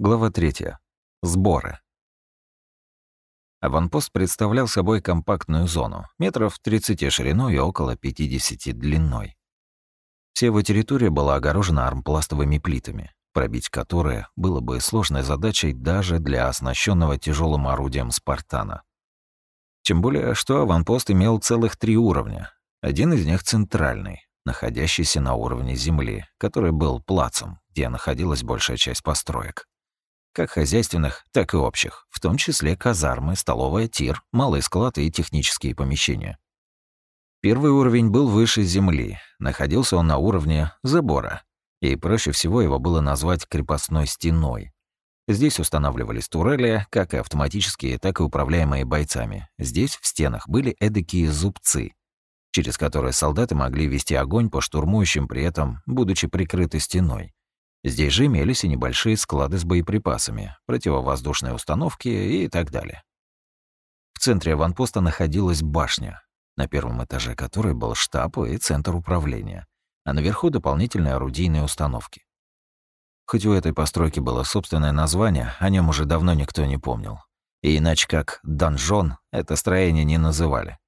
Глава 3. Сборы. Аванпост представлял собой компактную зону, метров 30 шириной и около 50 длиной. Вся его территория была огорожена армпластовыми плитами, пробить которые было бы сложной задачей даже для оснащенного тяжелым орудием «Спартана». Тем более, что аванпост имел целых три уровня. Один из них центральный, находящийся на уровне земли, который был плацем, где находилась большая часть построек как хозяйственных, так и общих, в том числе казармы, столовая, тир, малый склад и технические помещения. Первый уровень был выше земли, находился он на уровне забора, и проще всего его было назвать крепостной стеной. Здесь устанавливались турели, как и автоматические, так и управляемые бойцами. Здесь в стенах были эдакие зубцы, через которые солдаты могли вести огонь по штурмующим при этом, будучи прикрыты стеной. Здесь же имелись и небольшие склады с боеприпасами, противовоздушные установки и так далее. В центре аванпоста находилась башня, на первом этаже которой был штаб и центр управления, а наверху дополнительные орудийные установки. Хоть у этой постройки было собственное название, о нем уже давно никто не помнил. И иначе как «донжон» это строение не называли.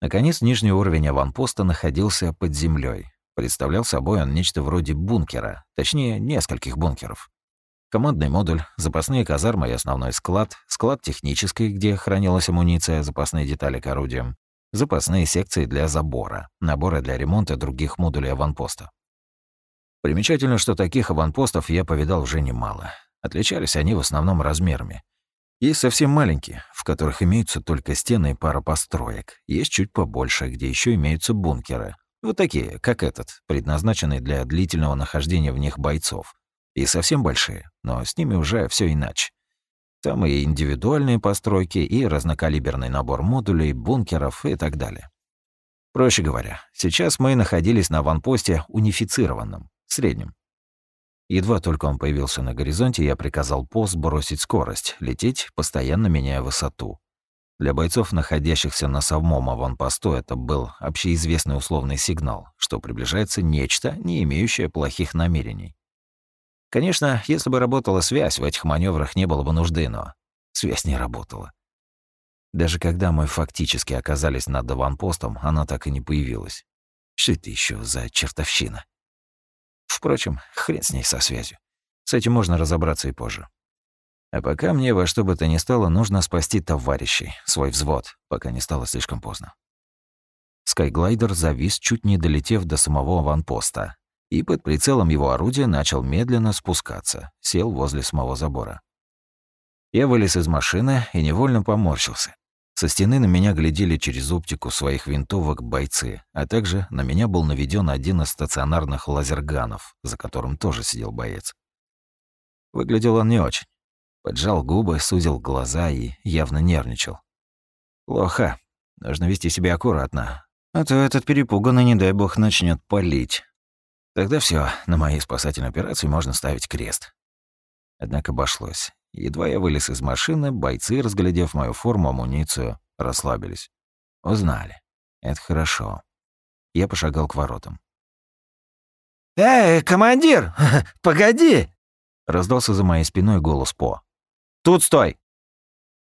Наконец, нижний уровень аванпоста находился под землей, Представлял собой он нечто вроде бункера, точнее, нескольких бункеров. Командный модуль, запасные казармы и основной склад, склад технический, где хранилась амуниция, запасные детали к орудиям, запасные секции для забора, наборы для ремонта других модулей аванпоста. Примечательно, что таких аванпостов я повидал уже немало. Отличались они в основном размерами. Есть совсем маленькие, в которых имеются только стены и пара построек. Есть чуть побольше, где еще имеются бункеры, вот такие, как этот, предназначенные для длительного нахождения в них бойцов. И совсем большие, но с ними уже все иначе. Там и индивидуальные постройки, и разнокалиберный набор модулей, бункеров и так далее. Проще говоря, сейчас мы находились на ванпосте унифицированном, среднем. Едва только он появился на горизонте, я приказал пост бросить скорость, лететь, постоянно меняя высоту. Для бойцов, находящихся на самом аванпосту, это был общеизвестный условный сигнал, что приближается нечто, не имеющее плохих намерений. Конечно, если бы работала связь, в этих маневрах не было бы нужды, но связь не работала. Даже когда мы фактически оказались над аванпостом, она так и не появилась. Что это еще за чертовщина? Впрочем, хрен с ней со связью. С этим можно разобраться и позже. А пока мне во что бы то ни стало нужно спасти товарищей, свой взвод, пока не стало слишком поздно. Скайглайдер завис, чуть не долетев до самого аванпоста, и под прицелом его орудия начал медленно спускаться, сел возле самого забора. Я вылез из машины и невольно поморщился. Со стены на меня глядели через оптику своих винтовок бойцы, а также на меня был наведен один из стационарных лазерганов, за которым тоже сидел боец. Выглядел он не очень. Поджал губы, сузил глаза и явно нервничал. Плохо. Нужно вести себя аккуратно. А то этот перепуганный, не дай бог, начнет палить. Тогда все, на моей спасательной операции можно ставить крест. Однако обошлось. Едва я вылез из машины, бойцы, разглядев мою форму, амуницию, расслабились. Узнали. Это хорошо. Я пошагал к воротам. «Эй, командир, погоди!» Раздался за моей спиной голос По. Тут стой!»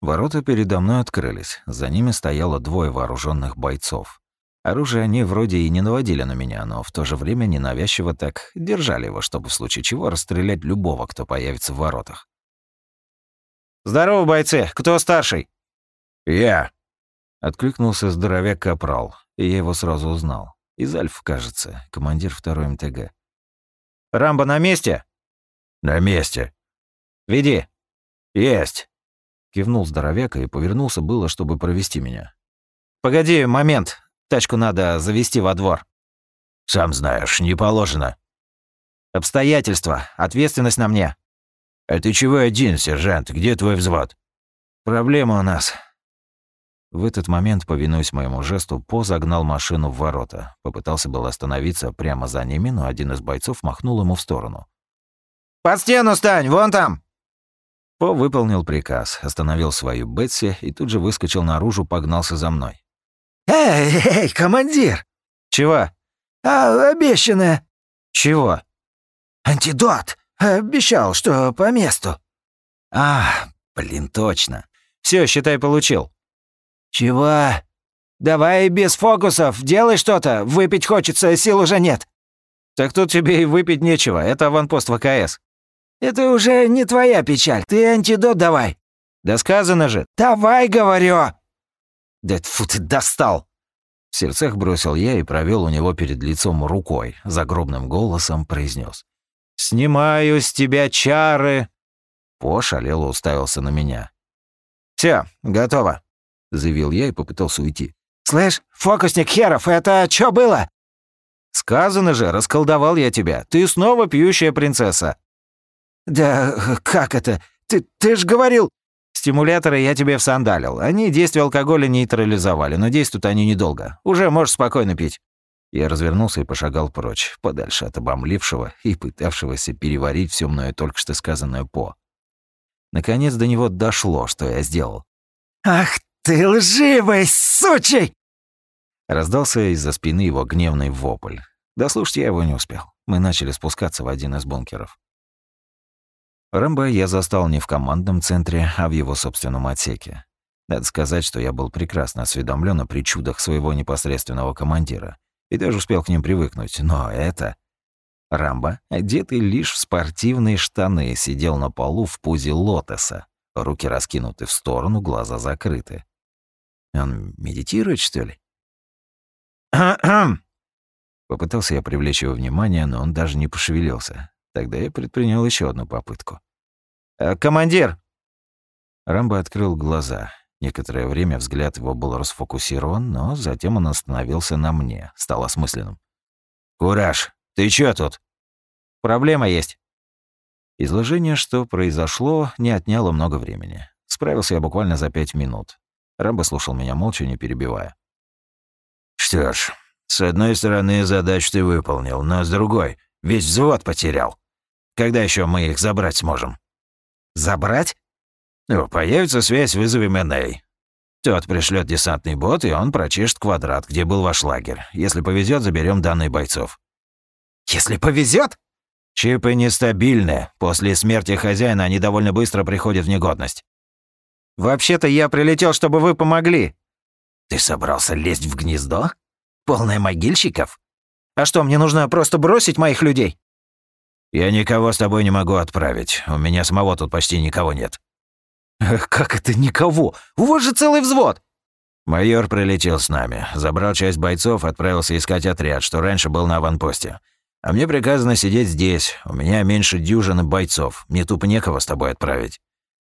Ворота передо мной открылись. За ними стояло двое вооруженных бойцов. Оружие они вроде и не наводили на меня, но в то же время ненавязчиво так держали его, чтобы в случае чего расстрелять любого, кто появится в воротах. «Здорово, бойцы! Кто старший?» «Я!» — откликнулся здоровяк Капрал, и я его сразу узнал. Из Альф, кажется, командир второй МТГ. «Рамбо на месте?» «На месте». «Веди». «Есть!» Кивнул здоровяк и повернулся было, чтобы провести меня. «Погоди, момент. Тачку надо завести во двор». «Сам знаешь, не положено». «Обстоятельства. Ответственность на мне». «А ты чего один, сержант? Где твой взвод?» «Проблема у нас». В этот момент, повинуясь моему жесту, По загнал машину в ворота. Попытался было остановиться прямо за ними, но один из бойцов махнул ему в сторону. «Под стену стань, вон там!» По выполнил приказ, остановил свою Бетси и тут же выскочил наружу, погнался за мной. «Эй, эй, командир!» «Чего?» «А, обещанное!» «Чего?» «Антидот! Обещал, что по месту». «А, блин, точно. Все, считай, получил». «Чего?» «Давай без фокусов, делай что-то, выпить хочется, сил уже нет». «Так тут тебе и выпить нечего, это аванпост ВКС». «Это уже не твоя печаль, ты антидот давай». «Да сказано же». «Давай, говорю». «Да фу ты достал!» В сердцах бросил я и провел у него перед лицом рукой, загробным голосом произнес: «Снимаю с тебя чары!» По шалело уставился на меня. «Все, готово», — заявил я и попытался уйти. «Слышь, фокусник херов, это что было?» «Сказано же, расколдовал я тебя. Ты снова пьющая принцесса». «Да как это? Ты, ты ж говорил...» «Стимуляторы я тебе всандалил. Они действие алкоголя нейтрализовали, но действуют они недолго. Уже можешь спокойно пить». Я развернулся и пошагал прочь, подальше от обомлившего и пытавшегося переварить все мною только что сказанное по. Наконец до него дошло, что я сделал. «Ах ты лживый сучий!» Раздался из-за спины его гневный вопль. Дослушать я его не успел. Мы начали спускаться в один из бункеров. Рэмбо я застал не в командном центре, а в его собственном отсеке. Надо сказать, что я был прекрасно осведомлен о причудах своего непосредственного командира и даже успел к ним привыкнуть, но это... Рамбо, одетый лишь в спортивные штаны, сидел на полу в пузе лотоса, руки раскинуты в сторону, глаза закрыты. Он медитирует, что ли? Попытался я привлечь его внимание, но он даже не пошевелился. Тогда я предпринял еще одну попытку. «Э, «Командир!» Рамбо открыл глаза. Некоторое время взгляд его был расфокусирован, но затем он остановился на мне, стал осмысленным. «Кураж, ты чё тут?» «Проблема есть». Изложение, что произошло, не отняло много времени. Справился я буквально за пять минут. Рамбо слушал меня молча, не перебивая. Что ж, с одной стороны, задачу ты выполнил, но с другой, весь взвод потерял. Когда еще мы их забрать сможем? Забрать? Ну, появится связь, вызовем Эней. Тот пришлет десантный бот, и он прочешет квадрат, где был ваш лагерь. Если повезет, заберем данные бойцов. Если повезет? Чипы нестабильны. После смерти хозяина они довольно быстро приходят в негодность. Вообще-то я прилетел, чтобы вы помогли. Ты собрался лезть в гнездо? Полное могильщиков? А что, мне нужно просто бросить моих людей? Я никого с тобой не могу отправить. У меня самого тут почти никого нет. Как это никого? У вас же целый взвод. Майор прилетел с нами, забрал часть бойцов, отправился искать отряд, что раньше был на аванпосте. А мне приказано сидеть здесь. У меня меньше дюжины бойцов. Мне тупо некого с тобой отправить.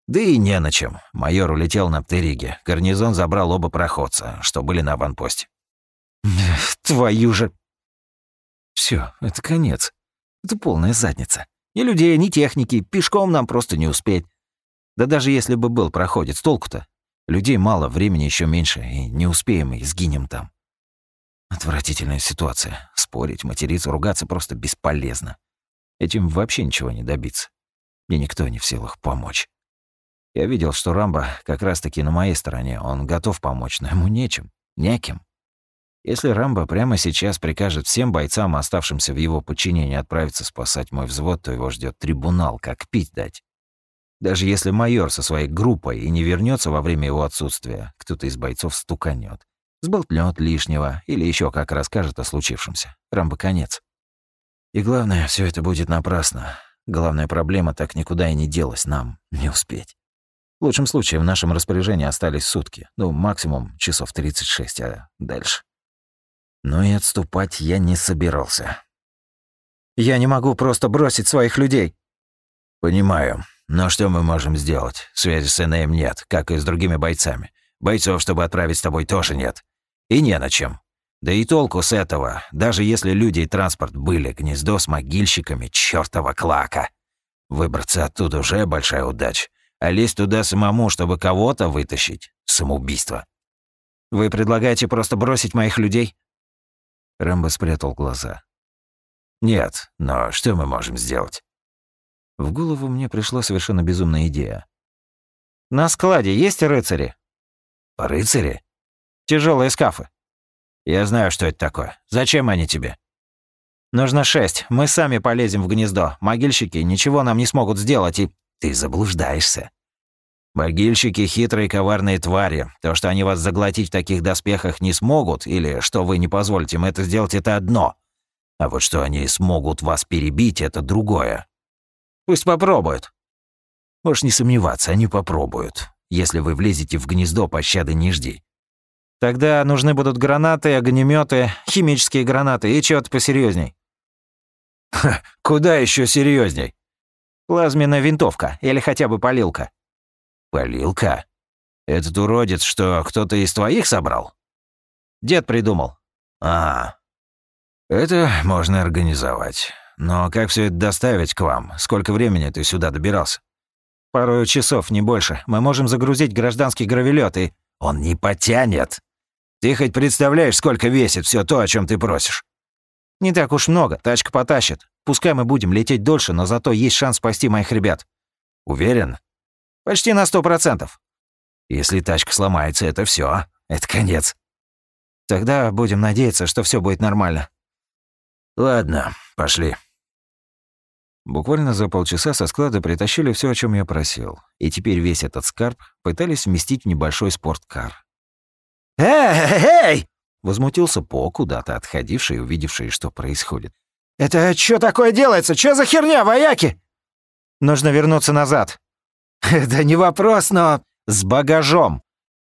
Да и не на чем. Майор улетел на Птериге. Гарнизон забрал оба проходца, что были на аванпосте. Твою же... Все, это конец. Это полная задница. Ни людей, ни техники, пешком нам просто не успеть. Да даже если бы был проходец, толку-то? Людей мало, времени еще меньше, и не успеем, и сгинем там. Отвратительная ситуация. Спорить, материться, ругаться просто бесполезно. Этим вообще ничего не добиться. Мне никто не в силах помочь. Я видел, что Рамбо как раз-таки на моей стороне. Он готов помочь, но ему нечем, неким. Если Рамбо прямо сейчас прикажет всем бойцам, оставшимся в его подчинении, отправиться спасать мой взвод, то его ждет трибунал, как пить дать. Даже если майор со своей группой и не вернется во время его отсутствия, кто-то из бойцов стуканет, сболтнет лишнего или еще как расскажет о случившемся. Рамбо конец. И главное, все это будет напрасно. Главная проблема так никуда и не делась нам не успеть. В лучшем случае в нашем распоряжении остались сутки, ну, максимум часов 36, а дальше. Но и отступать я не собирался. Я не могу просто бросить своих людей. Понимаю. Но что мы можем сделать? Связи с Энеем нет, как и с другими бойцами. Бойцов, чтобы отправить с тобой, тоже нет. И не на чем. Да и толку с этого, даже если люди и транспорт были, гнездо с могильщиками чёртова клака. Выбраться оттуда уже большая удача а лезть туда самому, чтобы кого-то вытащить — самоубийство. Вы предлагаете просто бросить моих людей? Рэмбо спрятал глаза. Нет, но что мы можем сделать? В голову мне пришла совершенно безумная идея. На складе есть рыцари? Рыцари? Тяжелые скафы. Я знаю, что это такое. Зачем они тебе? Нужно шесть. Мы сами полезем в гнездо. Могильщики ничего нам не смогут сделать и... Ты заблуждаешься. Могильщики — хитрые коварные твари. То, что они вас заглотить в таких доспехах не смогут, или что вы не позволите им это сделать, это одно. А вот что они смогут вас перебить, это другое. Пусть попробуют. Можешь не сомневаться, они попробуют. Если вы влезете в гнездо, пощады не жди. Тогда нужны будут гранаты, огнеметы, химические гранаты и чего-то посерьезней. Ха, куда еще серьезней? Плазменная винтовка или хотя бы полилка. Полилка? Этот уродец, что кто-то из твоих собрал? Дед придумал. А, это можно организовать. Но как все это доставить к вам? Сколько времени ты сюда добирался? Пару часов, не больше. Мы можем загрузить гражданский гравелет и... Он не потянет. Ты хоть представляешь, сколько весит все то, о чем ты просишь? Не так уж много, тачка потащит. Пускай мы будем лететь дольше, но зато есть шанс спасти моих ребят. Уверен? Почти на сто процентов. Если тачка сломается, это все, это конец. Тогда будем надеяться, что все будет нормально. Ладно, пошли. Буквально за полчаса со склада притащили все, о чем я просил, и теперь весь этот скарб пытались вместить в небольшой спорткар. «Эй, эй!» — возмутился По, куда-то отходивший и увидевший, что происходит. «Это что такое делается? Что за херня, вояки?» «Нужно вернуться назад». «Да не вопрос, но с багажом.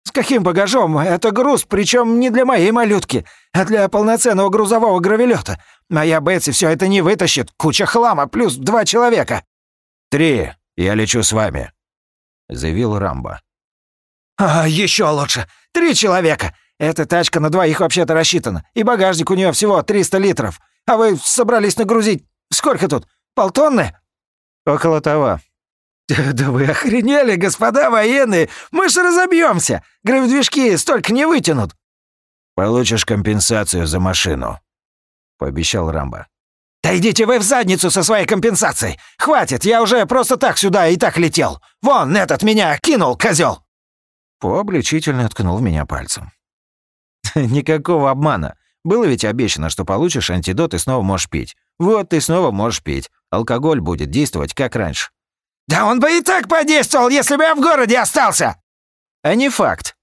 «С каким багажом? Это груз, причем не для моей малютки, а для полноценного грузового гравелета. Моя Бетси все это не вытащит. Куча хлама, плюс два человека». «Три. Я лечу с вами», — заявил Рамбо. «А, еще лучше. Три человека. Эта тачка на двоих вообще-то рассчитана, и багажник у нее всего 300 литров. А вы собрались нагрузить... Сколько тут? Полтонны?» «Около того», «Да вы охренели, господа военные! Мы же разобьемся! Гравидвижки столько не вытянут!» «Получишь компенсацию за машину», — пообещал Рамбо. «Да идите вы в задницу со своей компенсацией! Хватит, я уже просто так сюда и так летел! Вон, этот меня кинул, козел! По обличительно ткнул меня пальцем. «Никакого обмана. Было ведь обещано, что получишь антидот и снова можешь пить. Вот ты снова можешь пить. Алкоголь будет действовать как раньше. «Да он бы и так подействовал, если бы я в городе остался!» «А не факт».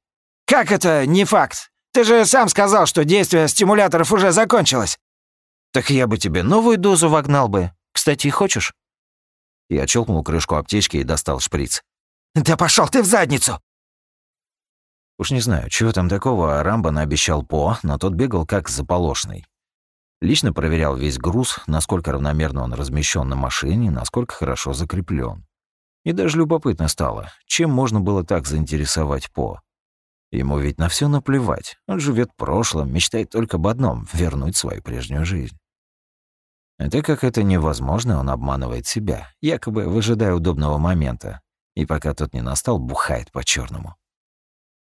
«Как это не факт? Ты же сам сказал, что действие стимуляторов уже закончилось». «Так я бы тебе новую дозу вогнал бы. Кстати, хочешь?» Я челкнул крышку аптечки и достал шприц. «Да пошел ты в задницу!» Уж не знаю, чего там такого Рамбо наобещал По, но тот бегал как заполошный. Лично проверял весь груз, насколько равномерно он размещен на машине, насколько хорошо закреплен. И даже любопытно стало, чем можно было так заинтересовать По. Ему ведь на все наплевать. Он живет прошлым, мечтает только об одном — вернуть свою прежнюю жизнь. И так как это невозможно, он обманывает себя, якобы выжидая удобного момента, и пока тот не настал, бухает по черному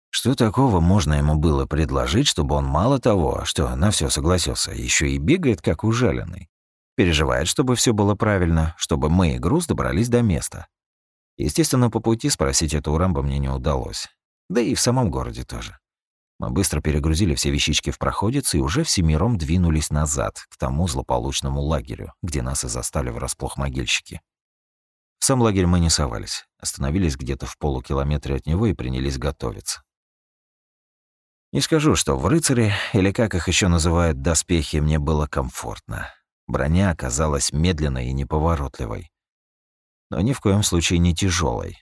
Что такого можно ему было предложить, чтобы он мало того, что на все согласился, еще и бегает как ужаленный? Переживает, чтобы все было правильно, чтобы мы и груз добрались до места. Естественно, по пути спросить это у Рамбо мне не удалось. Да и в самом городе тоже. Мы быстро перегрузили все вещички в проходец и уже всемиром двинулись назад, к тому злополучному лагерю, где нас и застали врасплох могильщики. В сам лагерь мы не совались, остановились где-то в полукилометре от него и принялись готовиться. Не скажу, что в рыцаре, или как их еще называют, доспехи, мне было комфортно. Броня оказалась медленной и неповоротливой но ни в коем случае не тяжелой.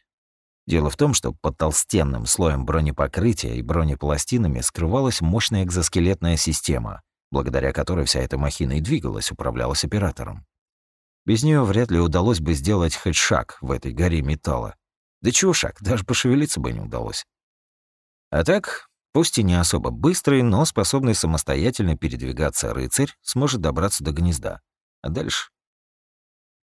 Дело в том, что под толстенным слоем бронепокрытия и бронепластинами скрывалась мощная экзоскелетная система, благодаря которой вся эта махина и двигалась, управлялась оператором. Без нее вряд ли удалось бы сделать хоть шаг в этой горе металла. Да чего шаг, даже пошевелиться бы не удалось. А так, пусть и не особо быстрый, но способный самостоятельно передвигаться рыцарь сможет добраться до гнезда. А дальше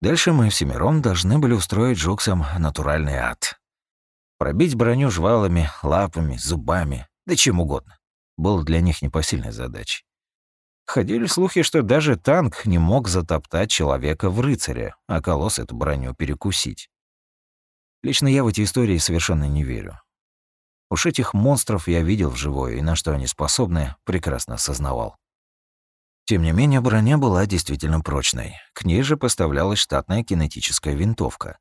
Дальше мы всемиром должны были устроить жуксам натуральный ад. Пробить броню жвалами, лапами, зубами, да чем угодно. Было для них непосильной задачей. Ходили слухи, что даже танк не мог затоптать человека в рыцаре, а колосс эту броню перекусить. Лично я в эти истории совершенно не верю. Уж этих монстров я видел вживую, и на что они способны, прекрасно осознавал. Тем не менее, броня была действительно прочной. К ней же поставлялась штатная кинетическая винтовка.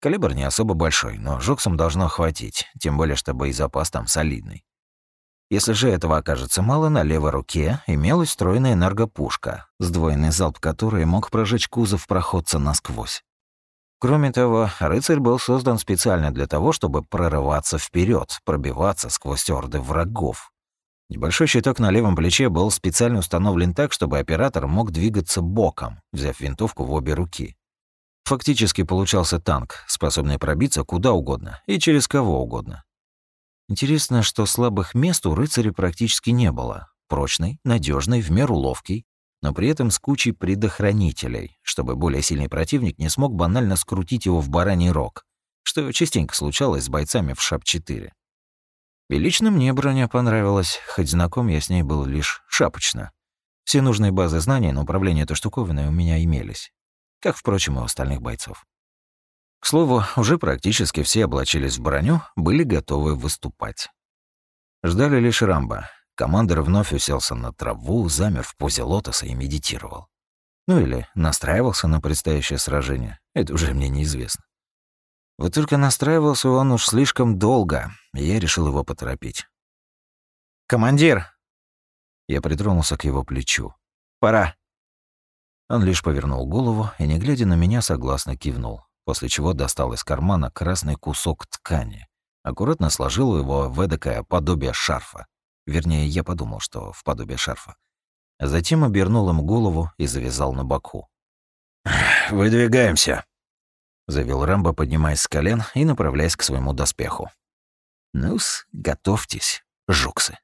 Калибр не особо большой, но жуксам должно хватить, тем более, что боезапас там солидный. Если же этого окажется мало, на левой руке имелась встроенная энергопушка, сдвоенный залп которой мог прожечь кузов проходца насквозь. Кроме того, рыцарь был создан специально для того, чтобы прорываться вперед, пробиваться сквозь орды врагов. Небольшой щиток на левом плече был специально установлен так, чтобы оператор мог двигаться боком, взяв винтовку в обе руки. Фактически получался танк, способный пробиться куда угодно и через кого угодно. Интересно, что слабых мест у рыцаря практически не было. Прочный, надежный, в меру ловкий, но при этом с кучей предохранителей, чтобы более сильный противник не смог банально скрутить его в бараний рог, что частенько случалось с бойцами в ШАП-4. И лично мне броня понравилась, хоть знаком я с ней был лишь шапочно. Все нужные базы знаний на управление этой штуковиной у меня имелись, как, впрочем, и у остальных бойцов. К слову, уже практически все облачились в броню, были готовы выступать. Ждали лишь Рамбо. Командор вновь уселся на траву, замер в позе лотоса и медитировал. Ну или настраивался на предстоящее сражение. Это уже мне неизвестно. Вот только настраивался он уж слишком долго, и я решил его поторопить. «Командир!» Я притронулся к его плечу. «Пора!» Он лишь повернул голову и, не глядя на меня, согласно кивнул после чего достал из кармана красный кусок ткани, аккуратно сложил его в эдакое подобие шарфа. Вернее, я подумал, что в подобие шарфа. Затем обернул им голову и завязал на боку. «Выдвигаемся», — завел Рамбо, поднимаясь с колен и направляясь к своему доспеху. «Ну-с, готовьтесь, жуксы».